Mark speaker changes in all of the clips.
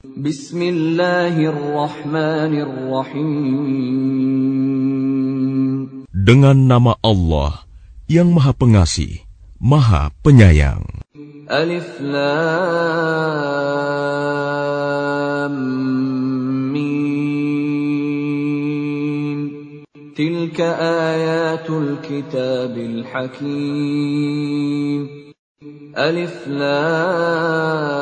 Speaker 1: Bismillahirrahmanirrahim.
Speaker 2: Dengan nama Allah yang Maha Pengasih, Maha Penyayang.
Speaker 1: Alif Lam Mim. Tilka ayatul kitabil hakim. Alif Lam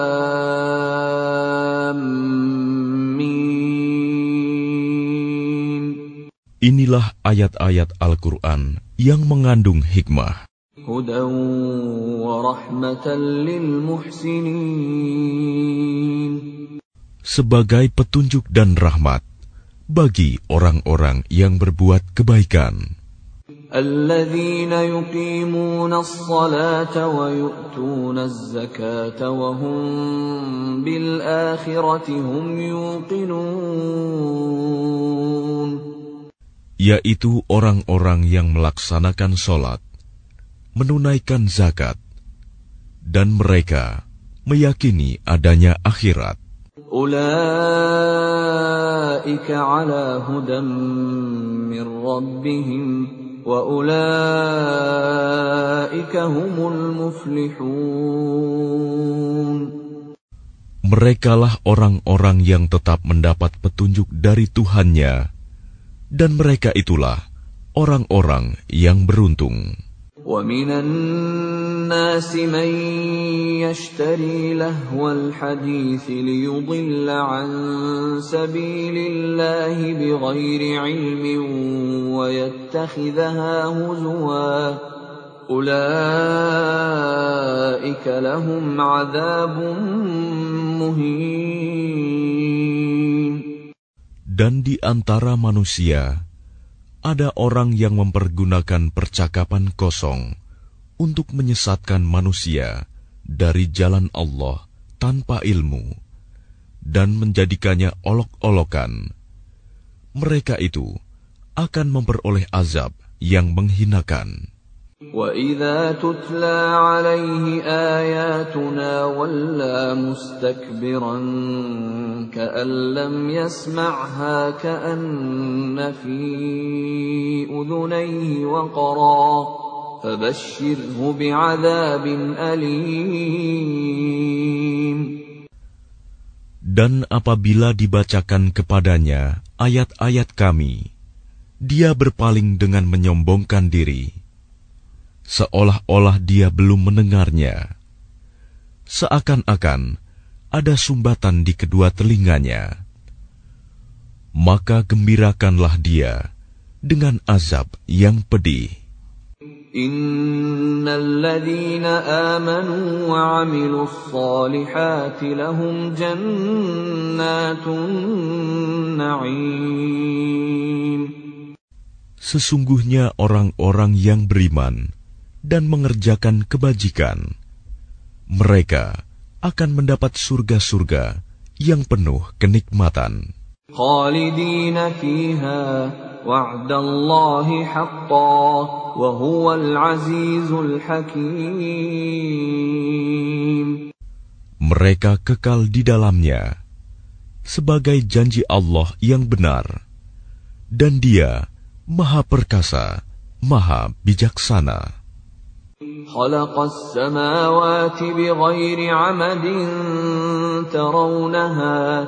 Speaker 2: Inilah ayat-ayat Al-Quran yang mengandung hikmah. Sebagai petunjuk dan rahmat bagi orang-orang yang berbuat kebaikan.
Speaker 1: الذين يقيمون الصلاة ويؤتون الزكاة وهم بالآخرة هم يوقنون
Speaker 2: yaitu orang-orang yang melaksanakan sholat, menunaikan zakat, dan mereka meyakini adanya akhirat.
Speaker 1: أولئك على هدى من ربهم وأولئك هم المفلحون
Speaker 2: Merekalah orang-orang yang tetap mendapat petunjuk dari Tuhannya, dan mereka itulah orang-orang yang beruntung.
Speaker 1: ومن الناس من يشتري لهو الحديث ليضل عن سبيل الله بغير علم ويتخذها هزوا أولئك لهم عذاب مهين
Speaker 2: Dan di antara manusia, ada orang yang mempergunakan percakapan kosong untuk menyesatkan manusia dari jalan Allah tanpa ilmu dan menjadikannya olok-olokan. Mereka itu akan memperoleh azab yang menghinakan.
Speaker 1: وَإِذَا تُتْلَى عَلَيْهِ آيَاتُنَا وَلَّى مُسْتَكْبِرًا كَأَن لَّمْ يَسْمَعْهَا كَأَنَّ فِي أُذُنَيْهِ وَقْرًا فَبَشِّرْهُ بِعَذَابٍ أَلِيمٍ
Speaker 2: Dan apabila dibacakan kepadanya ayat-ayat kami, dia berpaling dengan menyombongkan diri seolah-olah dia belum mendengarnya. Seakan-akan ada sumbatan di kedua telinganya. Maka gembirakanlah dia dengan azab yang pedih.
Speaker 1: إن الذين آمنوا وعملوا الصالحات لهم جنات النعيم
Speaker 2: Sesungguhnya orang-orang yang beriman dan mengerjakan kebajikan, mereka akan mendapat surga-surga yang penuh kenikmatan.
Speaker 1: خالدين فيها وعد الله حقا وهو العزيز الحكيم
Speaker 2: Mereka kekal di dalamnya sebagai janji Allah yang benar, dan Dia Maha Perkasa, Maha Bijaksana.
Speaker 1: خلق السماوات بغير عمد ترونها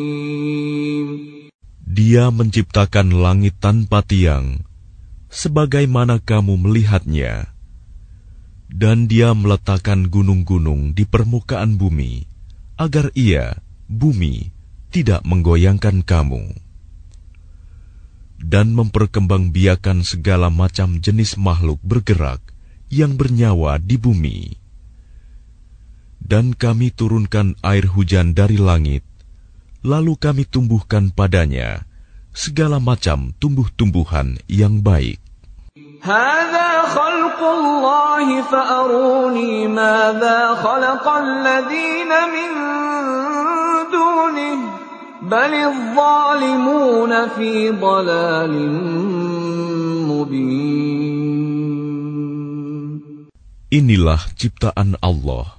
Speaker 2: Dia menciptakan langit tanpa tiang, sebagaimana kamu melihatnya, dan Dia meletakkan gunung-gunung di permukaan bumi, agar Ia, bumi, tidak menggoyangkan kamu, dan memperkembangbiakan segala macam jenis makhluk bergerak yang bernyawa di bumi. Dan kami turunkan air hujan dari langit Lalu kami tumbuhkan padanya segala macam tumbuh-tumbuhan yang baik.
Speaker 1: هذا خلق الله فأروني ماذا خلق الذين من دونه بل الظالمون في ضلال مبين
Speaker 2: Inilah ciptaan Allah.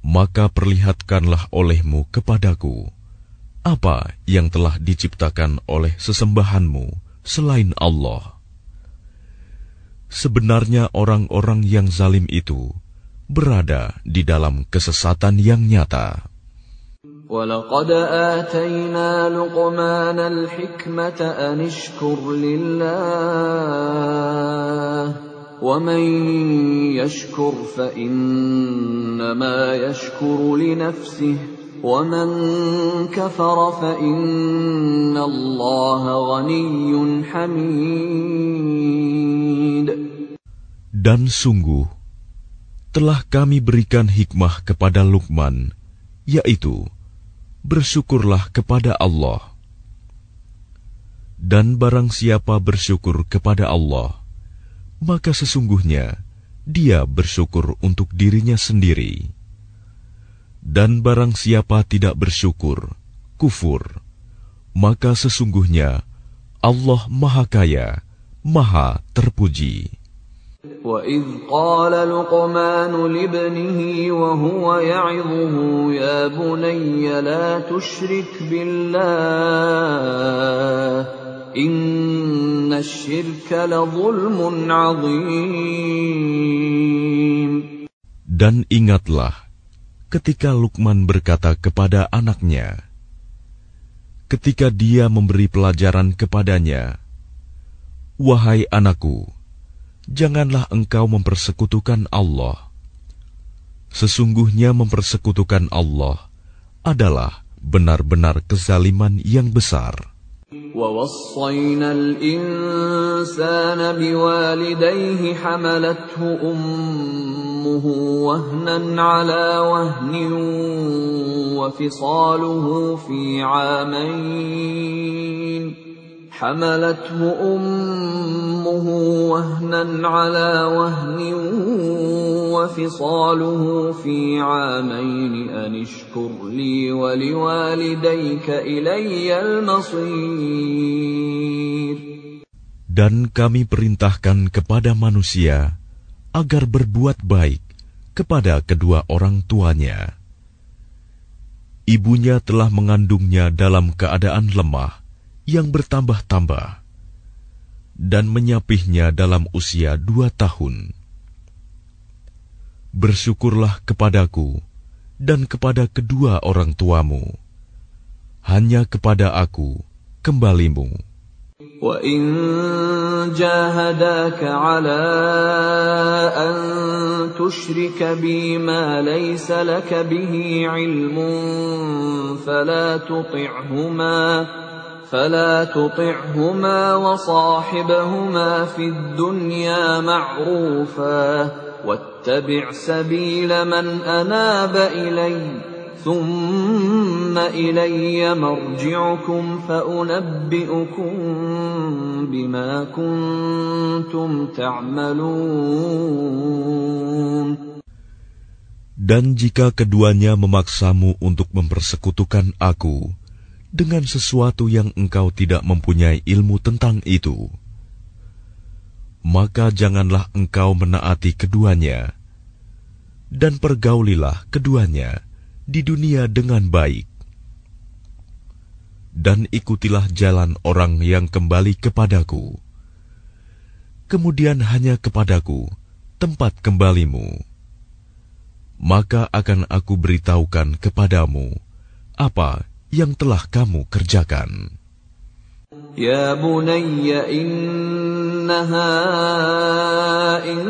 Speaker 2: Maka perlihatkanlah olehmu kepadaku apa yang telah diciptakan oleh sesembahanmu selain Allah. Sebenarnya orang-orang yang zalim itu berada di dalam kesesatan yang nyata.
Speaker 1: ولقد آتينا لقمان الحكمة أن اشكر لله ومن يشكر فإنما يشكر لنفسه ومن كفر فإن الله غني حميد
Speaker 2: Dan sungguh, telah kami berikan hikmah kepada Lukman, yaitu, bersyukurlah kepada Allah. Dan barang siapa bersyukur kepada Allah, maka sesungguhnya dia bersyukur untuk dirinya sendiri. Dan barang siapa tidak bersyukur, kufur, maka sesungguhnya Allah Maha Kaya, Maha Terpuji.
Speaker 1: وإذ قال لقمان لابنه وهو يعظه يا بني لا تشرك بالله إن الشرك لظلم عظيم
Speaker 2: Dan ingatlah ketika Lukman berkata kepada anaknya, ketika dia memberi pelajaran kepadanya, "Wahai anakku, janganlah engkau mempersekutukan Allah. Sesungguhnya mempersekutukan Allah adalah benar-benar kezaliman yang besar."
Speaker 1: ووصينا الإنسان بوالديه حملته أمه وهنا على وهن وفصاله في عامين. حملته أمه وهنا على وهن وفصاله في عامين أن اشكر لي ولوالديك إلي المصير
Speaker 2: Dan kami perintahkan kepada manusia agar berbuat baik kepada kedua orang tuanya. Ibunya telah mengandungnya dalam keadaan lemah yang bertambah-tambah dan menyapihnya dalam usia dua tahun. Bersyukurlah kepadaku dan kepada kedua orang tuamu. Hanya kepada aku kembalimu.
Speaker 1: وإن جاهداك على أن تشرك بي ما ليس لك به علم فلا تطعهما فلا تطعهما وصاحبهما في الدنيا معروفا واتبع سبيل من أناب إليّ ثم إلي مرجعكم فأنبئكم بما كنتم تعملون.
Speaker 2: Dan jika keduanya memaksamu untuk mempersekutukan aku dengan sesuatu yang engkau tidak mempunyai ilmu tentang itu, maka janganlah engkau menaati keduanya, dan pergaulilah keduanya di dunia dengan baik. Dan ikutilah jalan orang yang kembali kepadaku. Kemudian hanya kepadaku tempat kembalimu. Maka akan aku beritahukan kepadamu apa yang telah kamu kerjakan.
Speaker 1: Ya bunayya innaha in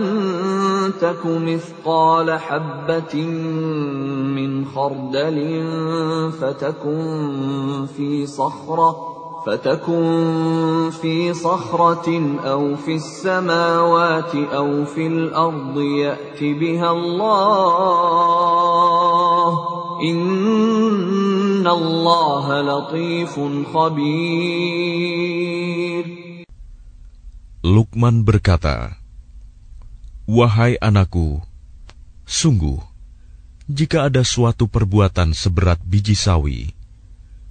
Speaker 1: taku mithqala habbatin min khardalin fatakun fi sakhra فتكن في صخرة أو في السماوات أو في الأرض يأت بها الله
Speaker 2: Lukman berkata, Wahai anakku, sungguh, jika ada suatu perbuatan seberat biji sawi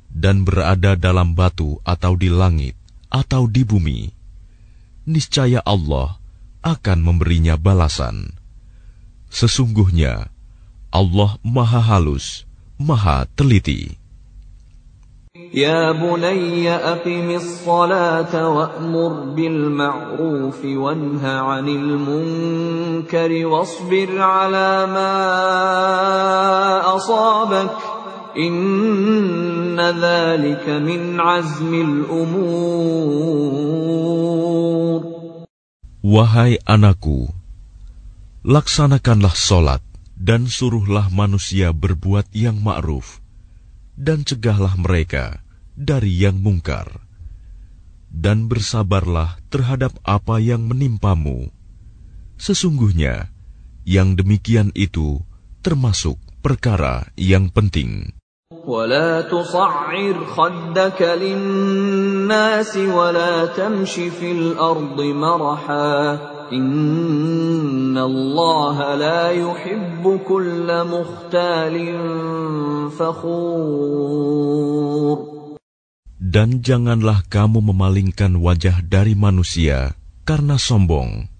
Speaker 2: dan berada dalam batu atau di langit atau di bumi, niscaya Allah akan memberinya balasan. Sesungguhnya Allah Maha Halus, Maha Teliti.
Speaker 1: يا بني أقم الصلاة وأمر بالمعروف وانه عن المنكر واصبر على ما أصابك إن ذلك من عزم الأمور
Speaker 2: Wahai anakku, laksanakanlah solat dan suruhlah manusia berbuat yang ma'ruf dan cegahlah mereka dari yang mungkar. Dan bersabarlah terhadap apa yang menimpamu. Sesungguhnya, yang demikian itu termasuk perkara yang penting.
Speaker 1: ولا تصعر خدك للناس ولا تمش في الأرض مرحا إن الله لا يحب كل مختال فخور
Speaker 2: Dan janganlah kamu memalingkan wajah dari manusia karena sombong.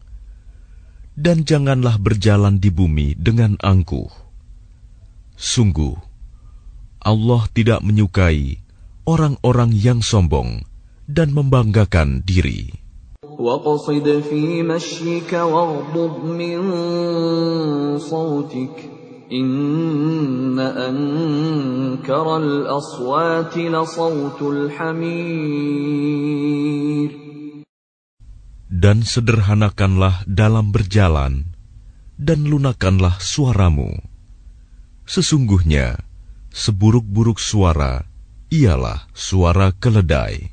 Speaker 2: Dan janganlah berjalan di bumi dengan angkuh. Sungguh, Allah tidak menyukai orang-orang yang sombong dan membanggakan diri.
Speaker 1: واقصد في مشيك واغضض من صوتك إن أنكر الأصوات لصوت الحمير
Speaker 2: Dan sederhanakanlah dalam berjalan, dan lunakanlah suaramu. Sesungguhnya, seburuk-buruk suara ialah suara keledai.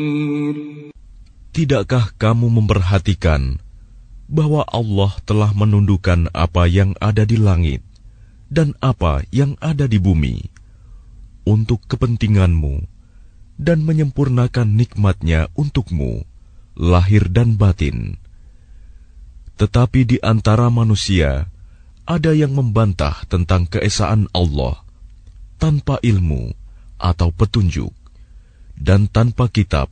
Speaker 2: Tidakkah kamu memperhatikan bahwa Allah telah menundukkan apa yang ada di langit dan apa yang ada di bumi untuk kepentinganmu dan menyempurnakan nikmatnya untukmu, lahir dan batin. Tetapi di antara manusia ada yang membantah tentang keesaan Allah tanpa ilmu atau petunjuk dan tanpa kitab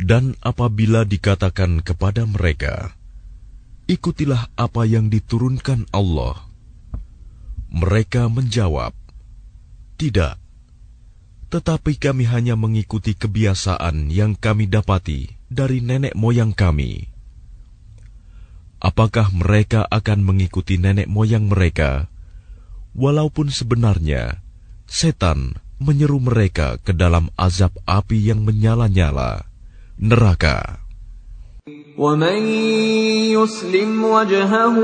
Speaker 2: Dan apabila dikatakan kepada mereka, Ikutilah apa yang diturunkan Allah. Mereka menjawab, Tidak, tetapi kami hanya mengikuti kebiasaan yang kami dapati dari nenek moyang kami. Apakah mereka akan mengikuti nenek moyang mereka, walaupun sebenarnya setan menyeru mereka ke dalam azab api yang menyala-nyala, neraka?
Speaker 1: ومن يسلم وجهه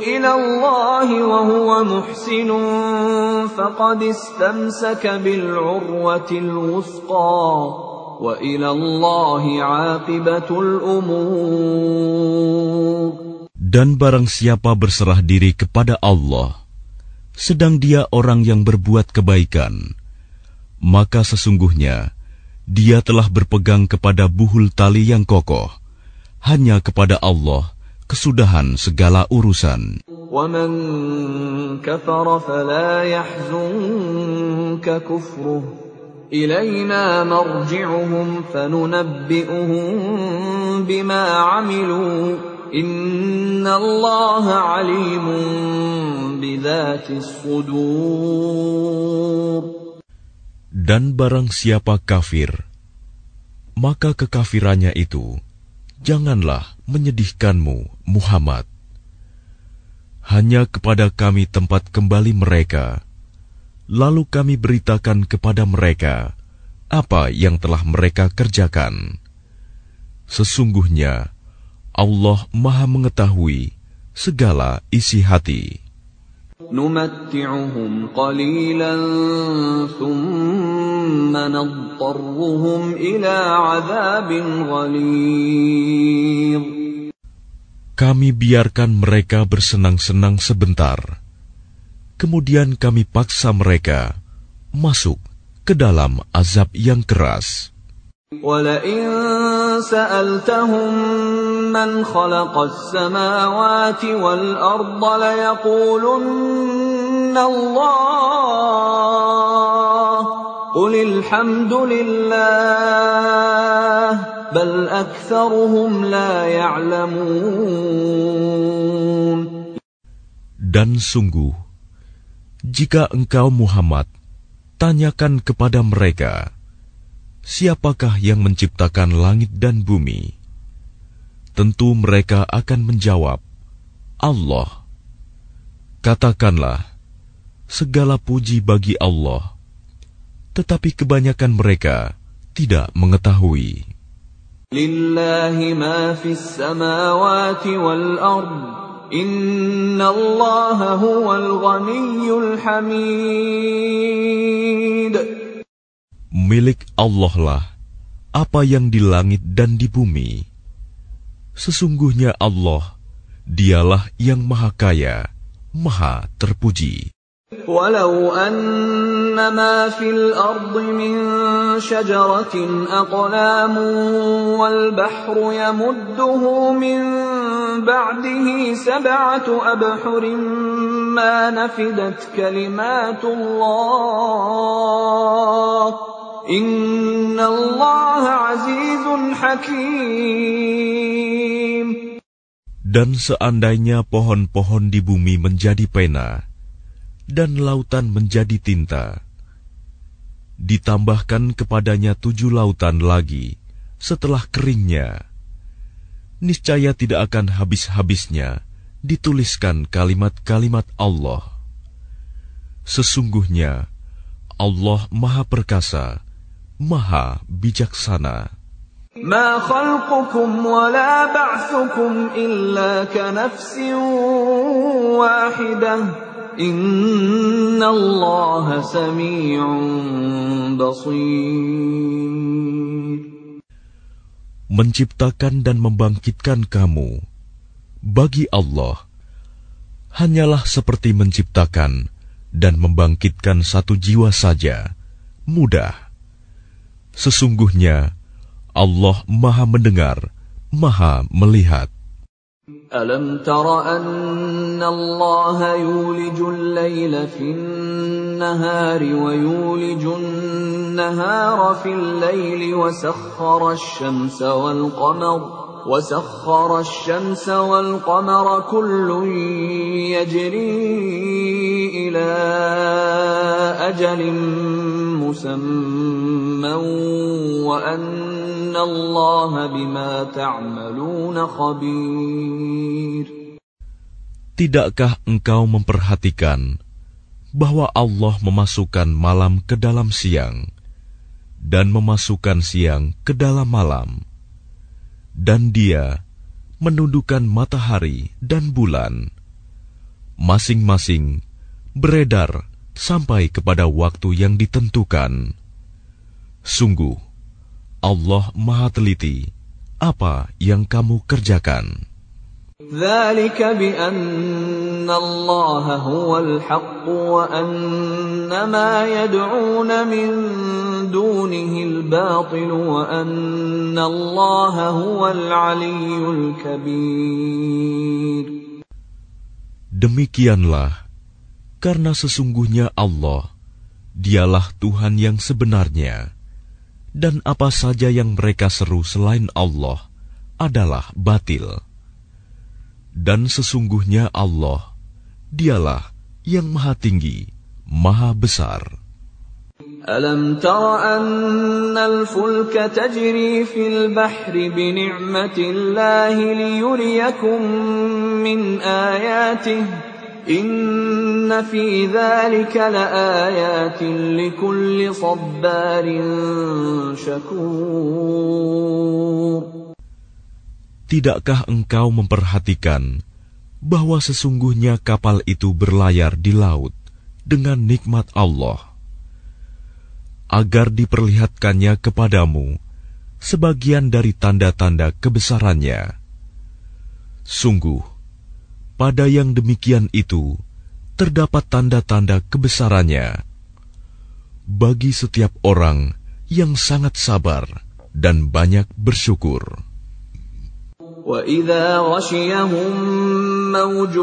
Speaker 1: إلى الله وهو محسن فقد استمسك بالعروة الوثقى وإلى الله عاقبة الأمور
Speaker 2: Dan barang siapa berserah diri kepada Allah, sedang dia orang yang berbuat kebaikan, maka sesungguhnya dia telah berpegang kepada buhul tali yang kokoh. Hanya kepada Allah kesudahan segala urusan.
Speaker 1: ومن كفر فلا يحزنك كفره إلينا مرجعهم فننبئهم بما عملوا إن الله عليم بذات الصدور
Speaker 2: dan barang siapa kafir, maka kekafirannya itu janganlah menyedihkanmu, Muhammad. Hanya kepada kami tempat kembali mereka, lalu kami beritakan kepada mereka apa yang telah mereka kerjakan. Sesungguhnya Allah Maha Mengetahui segala isi hati.
Speaker 1: نمتعهم قليلا ثم نضطرهم إلى عذاب غليظ
Speaker 2: Kami biarkan mereka bersenang-senang sebentar. Kemudian kami paksa mereka masuk ke dalam azab yang keras.
Speaker 1: ولئن سألتهم من خلق السماوات والأرض ليقولن الله قل الحمد لله بل أكثرهم لا يعلمون
Speaker 2: Dan sungguh, jika engkau Muhammad, tanyakan kepada mereka, siapakah yang menciptakan langit dan bumi? Tentu mereka akan menjawab, Allah. Katakanlah, segala puji bagi Allah. Tetapi kebanyakan mereka tidak mengetahui.
Speaker 1: Lillahi ma fis samawati wal ard. Inna Allah huwal ghaniyyul hamid
Speaker 2: milik Allah lah apa yang di langit dan di bumi. Sesungguhnya Allah, dialah yang maha kaya, maha terpuji.
Speaker 1: Walau anna ma fil ardi min syajaratin aqlamu wal bahru yamudduhu min ba'dihi sab'atu abhurin ma nafidat kalimatullah
Speaker 2: Dan seandainya pohon-pohon di bumi menjadi pena, dan lautan menjadi tinta, ditambahkan kepadanya tujuh lautan lagi setelah keringnya, niscaya tidak akan habis-habisnya dituliskan kalimat-kalimat Allah. Sesungguhnya Allah Maha Perkasa, Maha Bijaksana.
Speaker 1: ما خلقكم ولا بعثكم إلا كنفس واحدة إن الله سميع بصير
Speaker 2: Menciptakan dan membangkitkan kamu bagi Allah hanyalah seperti menciptakan dan membangkitkan satu jiwa saja, mudah. Sesungguhnya Allah Maha Mendengar, Maha Melihat.
Speaker 1: Alam tara anna Allah yuliju al-layla fi an-nahari wa yuliju an-nahara fi al-layli wa sakhkhara ash-shamsa wal-qamara وسخر الشمس والقمر كل يجري إلى أجل مسمى وأن الله بما تعملون خبير
Speaker 2: Tidakkah engkau memperhatikan bahwa Allah memasukkan malam ke dalam siang dan memasukkan siang ke dalam malam, Dan Dia menundukkan matahari dan bulan, masing-masing beredar sampai kepada waktu yang ditentukan. Sungguh, Allah Maha Teliti apa yang kamu kerjakan.
Speaker 1: ذلك بأن الله هو الحق وأن ما يدعون من دونه الباطل وأن الله هو العلي الكبير
Speaker 2: Demikianlah, karena sesungguhnya Allah, Dialah Tuhan yang sebenarnya, dan apa saja yang mereka seru selain Allah adalah batil. Dan sesungguhnya Allah, Dialah yang Maha Tinggi, Maha Besar.
Speaker 1: ألم تر أن الفلك تجري في البحر بنعمة الله ليريكم من آياته إن في ذلك لآيات لكل صبار شكور
Speaker 2: Tidakkah engkau memperhatikan bahwa sesungguhnya kapal itu berlayar di laut dengan nikmat Allah? agar diperlihatkannya kepadamu sebagian dari tanda-tanda kebesarannya. Sungguh, pada yang demikian itu terdapat tanda-tanda kebesarannya bagi setiap orang yang sangat sabar dan banyak bersyukur.
Speaker 1: وَإِذَا غَشِيَهُم مَّوْجٌ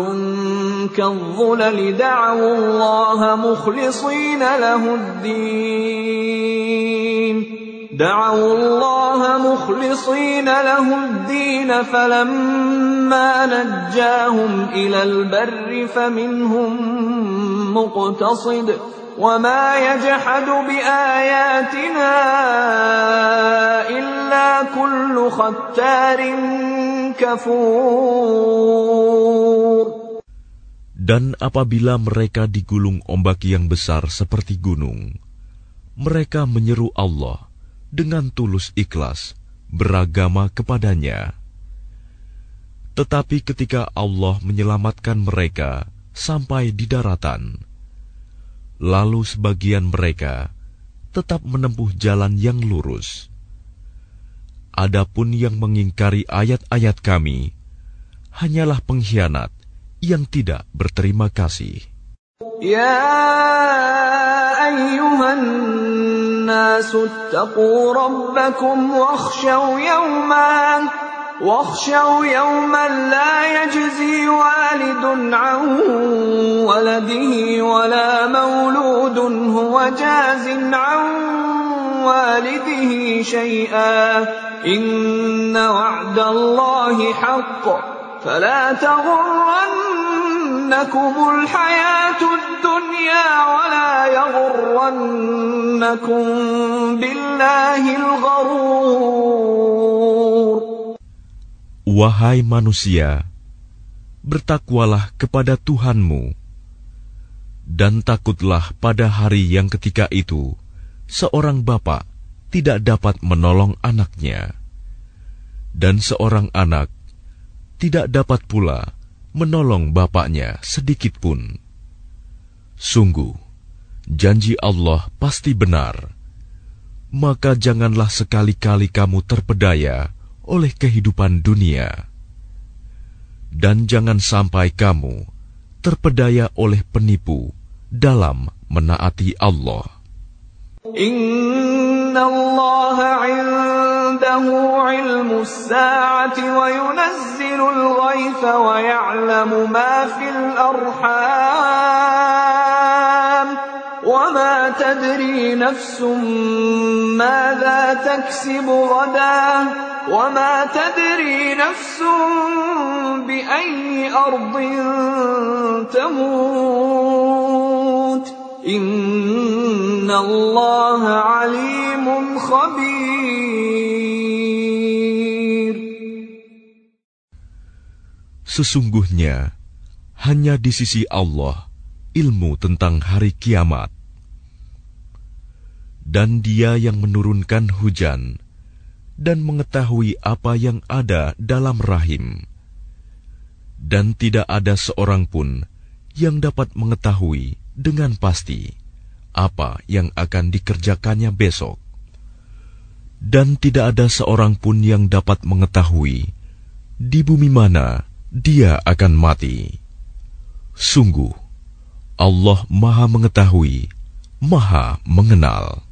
Speaker 1: كَالظُّلَلِ دَعَوُا اللَّهَ مُخْلِصِينَ لَهُ الدِّينَ دعوا الله مخلصين له الدين فلما نجاهم إلى البر فمنهم مقتصد وما يجحد بآياتنا إلا كل ختار
Speaker 2: Dan apabila mereka digulung ombak yang besar seperti gunung, mereka menyeru Allah dengan tulus ikhlas beragama kepadanya. Tetapi ketika Allah menyelamatkan mereka sampai di daratan, lalu sebagian mereka tetap menempuh jalan yang lurus Adapun yang mengingkari ayat-ayat kami hanyalah pengkhianat yang tidak berterima kasih.
Speaker 1: Ya ayyuhan nasu taqu rabbakum wakhshaw yawman واخشوا يوما لا يجزي والد عن ولده ولا مولود هو جاز عن والده شيئا. إن وعد الله حق. فلا تغرنكم الحياة الدنيا ولا يغرنكم بالله الغرور
Speaker 2: Wahai manusia, bertakwalah kepada Tuhanmu, dan takutlah pada hari yang ketika itu seorang bapak tidak dapat menolong anaknya, dan seorang anak tidak dapat pula menolong bapaknya sedikit pun. Sungguh, janji Allah pasti benar. Maka janganlah sekali-kali kamu terpedaya oleh kehidupan dunia. Dan jangan sampai kamu terpedaya oleh penipu dalam menaati Allah.
Speaker 1: Inna وما تدري نفس ماذا تكسب غدا وما تدري نفس بأي أرض تموت. إن الله عليم خبير.
Speaker 2: Sesungguhnya, hanya di sisi الله – ilmu tentang hari kiamat. Dan dia yang menurunkan hujan dan mengetahui apa yang ada dalam rahim. Dan tidak ada seorang pun yang dapat mengetahui dengan pasti apa yang akan dikerjakannya besok, dan tidak ada seorang pun yang dapat mengetahui di bumi mana dia akan mati. Sungguh, Allah Maha Mengetahui, Maha Mengenal.